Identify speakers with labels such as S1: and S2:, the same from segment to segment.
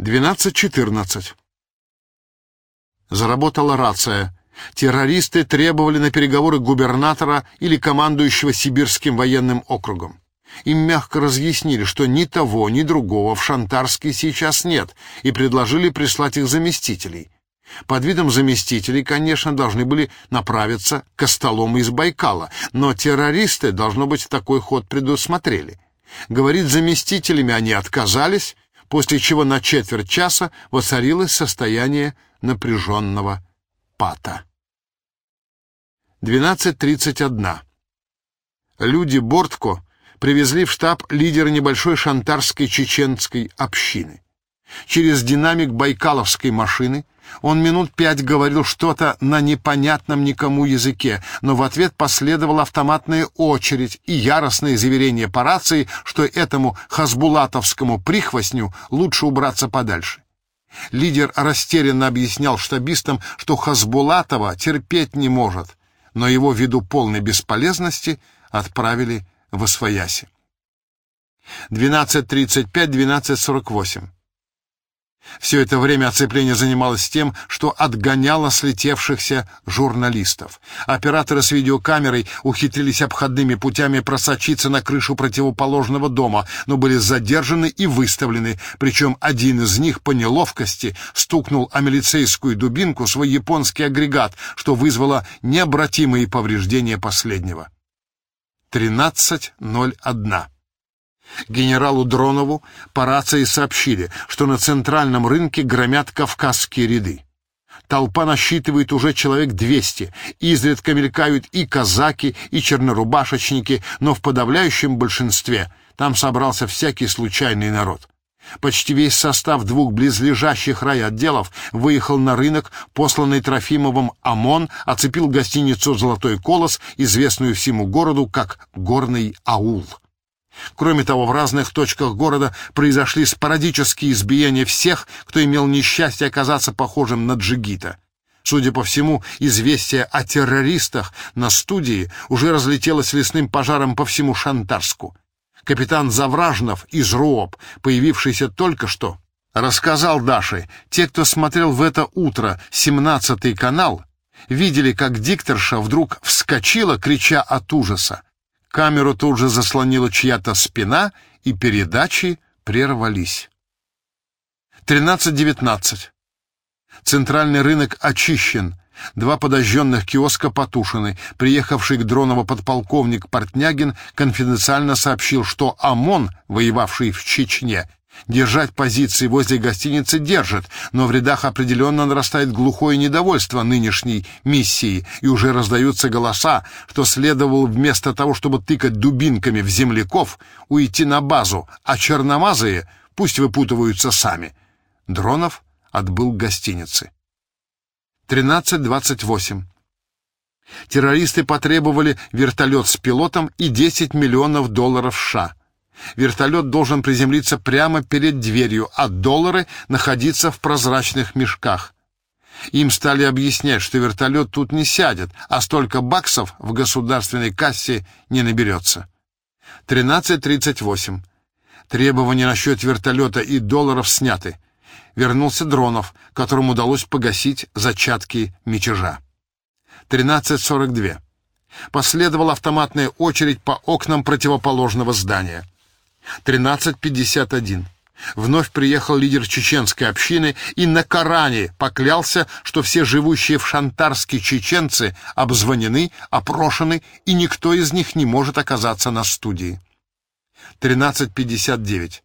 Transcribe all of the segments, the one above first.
S1: 12.14. Заработала рация. Террористы требовали на переговоры губернатора или командующего Сибирским военным округом. Им мягко разъяснили, что ни того, ни другого в Шантарске сейчас нет, и предложили прислать их заместителей. Под видом заместителей, конечно, должны были направиться к столом из Байкала, но террористы, должно быть, такой ход предусмотрели. Говорит, заместителями они отказались, после чего на четверть часа воцарилось состояние напряженного пата. 12.31. Люди Бортко привезли в штаб лидера небольшой шантарской чеченской общины. Через динамик байкаловской машины он минут пять говорил что-то на непонятном никому языке, но в ответ последовала автоматная очередь и яростное заверение по рации, что этому хасбулатовскому прихвостню лучше убраться подальше. Лидер растерянно объяснял штабистам, что Хасбулатова терпеть не может, но его ввиду полной бесполезности отправили в Освояси. 12.35-12.48. Все это время оцепление занималось тем, что отгоняло слетевшихся журналистов. Операторы с видеокамерой ухитрились обходными путями просочиться на крышу противоположного дома, но были задержаны и выставлены, причем один из них по неловкости стукнул о милицейскую дубинку свой японский агрегат, что вызвало необратимые повреждения последнего. 13.01 Генералу Дронову по рации сообщили, что на центральном рынке громят кавказские ряды. Толпа насчитывает уже человек 200, изредка мелькают и казаки, и чернорубашечники, но в подавляющем большинстве там собрался всякий случайный народ. Почти весь состав двух близлежащих райотделов выехал на рынок, посланный Трофимовым ОМОН, оцепил гостиницу «Золотой колос», известную всему городу как «Горный аул». Кроме того, в разных точках города произошли спорадические избиения всех, кто имел несчастье оказаться похожим на джигита. Судя по всему, известие о террористах на студии уже разлетелось лесным пожаром по всему Шантарску. Капитан Завражнов из РООП, появившийся только что, рассказал Даше, те, кто смотрел в это утро семнадцатый канал, видели, как дикторша вдруг вскочила, крича от ужаса. Камеру тут же заслонила чья-то спина, и передачи прервались. 13.19. Центральный рынок очищен. Два подожженных киоска потушены. Приехавший к Дроново подполковник Портнягин конфиденциально сообщил, что ОМОН, воевавший в Чечне, Держать позиции возле гостиницы держит, но в рядах определенно нарастает глухое недовольство нынешней миссией, и уже раздаются голоса, что следовало вместо того, чтобы тыкать дубинками в земляков, уйти на базу, а черномазые пусть выпутываются сами. Дронов отбыл к гостинице. 13.28. Террористы потребовали вертолет с пилотом и 10 миллионов долларов США. Вертолет должен приземлиться прямо перед дверью, а доллары находиться в прозрачных мешках. Им стали объяснять, что вертолет тут не сядет, а столько баксов в государственной кассе не наберется. 13.38. Требования насчет вертолета и долларов сняты. Вернулся Дронов, которому удалось погасить зачатки мятежа. 13.42. Последовала автоматная очередь по окнам противоположного здания. 1351. Вновь приехал лидер чеченской общины и на Коране поклялся, что все живущие в Шантарске чеченцы обзвонены, опрошены, и никто из них не может оказаться на студии. 1359.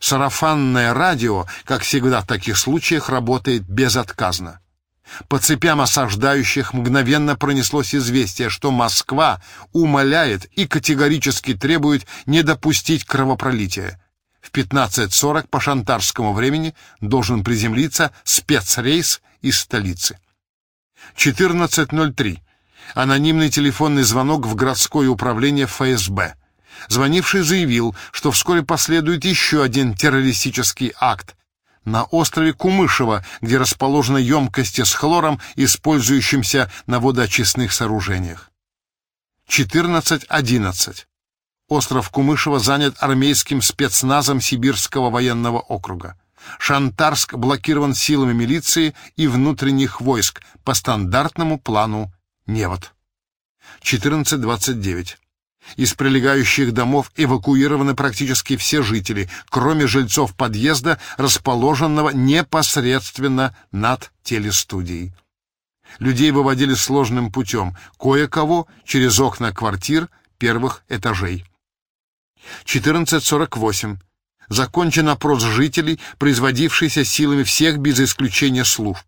S1: Сарафанное радио, как всегда в таких случаях, работает безотказно. По цепям осаждающих мгновенно пронеслось известие, что Москва умоляет и категорически требует не допустить кровопролития. В 15.40 по шантарскому времени должен приземлиться спецрейс из столицы. 14.03. Анонимный телефонный звонок в городское управление ФСБ. Звонивший заявил, что вскоре последует еще один террористический акт, на острове Кумышево, где расположены емкости с хлором, использующимся на водоочистных сооружениях. 14.11. Остров Кумышево занят армейским спецназом Сибирского военного округа. Шантарск блокирован силами милиции и внутренних войск по стандартному плану «Невод». 14.29. Из прилегающих домов эвакуированы практически все жители, кроме жильцов подъезда, расположенного непосредственно над телестудией. Людей выводили сложным путем, кое-кого через окна квартир первых этажей. 14.48. Закончен опрос жителей, производившийся силами всех без исключения служб.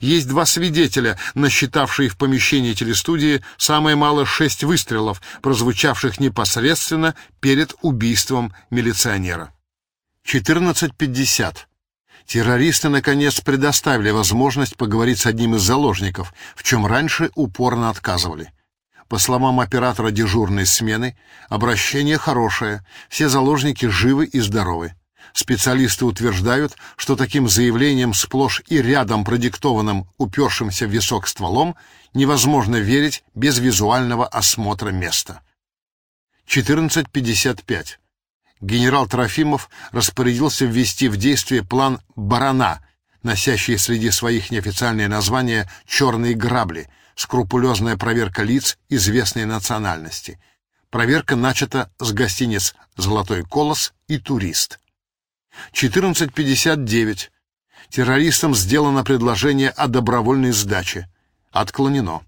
S1: Есть два свидетеля, насчитавшие в помещении телестудии самое мало шесть выстрелов, прозвучавших непосредственно перед убийством милиционера. 14.50. Террористы, наконец, предоставили возможность поговорить с одним из заложников, в чем раньше упорно отказывали. По словам оператора дежурной смены, обращение хорошее, все заложники живы и здоровы. Специалисты утверждают, что таким заявлением сплошь и рядом продиктованным упершимся в висок стволом невозможно верить без визуального осмотра места. 14.55. Генерал Трофимов распорядился ввести в действие план «Барана», носящий среди своих неофициальное название «Черные грабли», скрупулезная проверка лиц известной национальности. Проверка начата с гостиниц «Золотой колос» и «Турист». 14.59. Террористам сделано предложение о добровольной сдаче. Отклонено.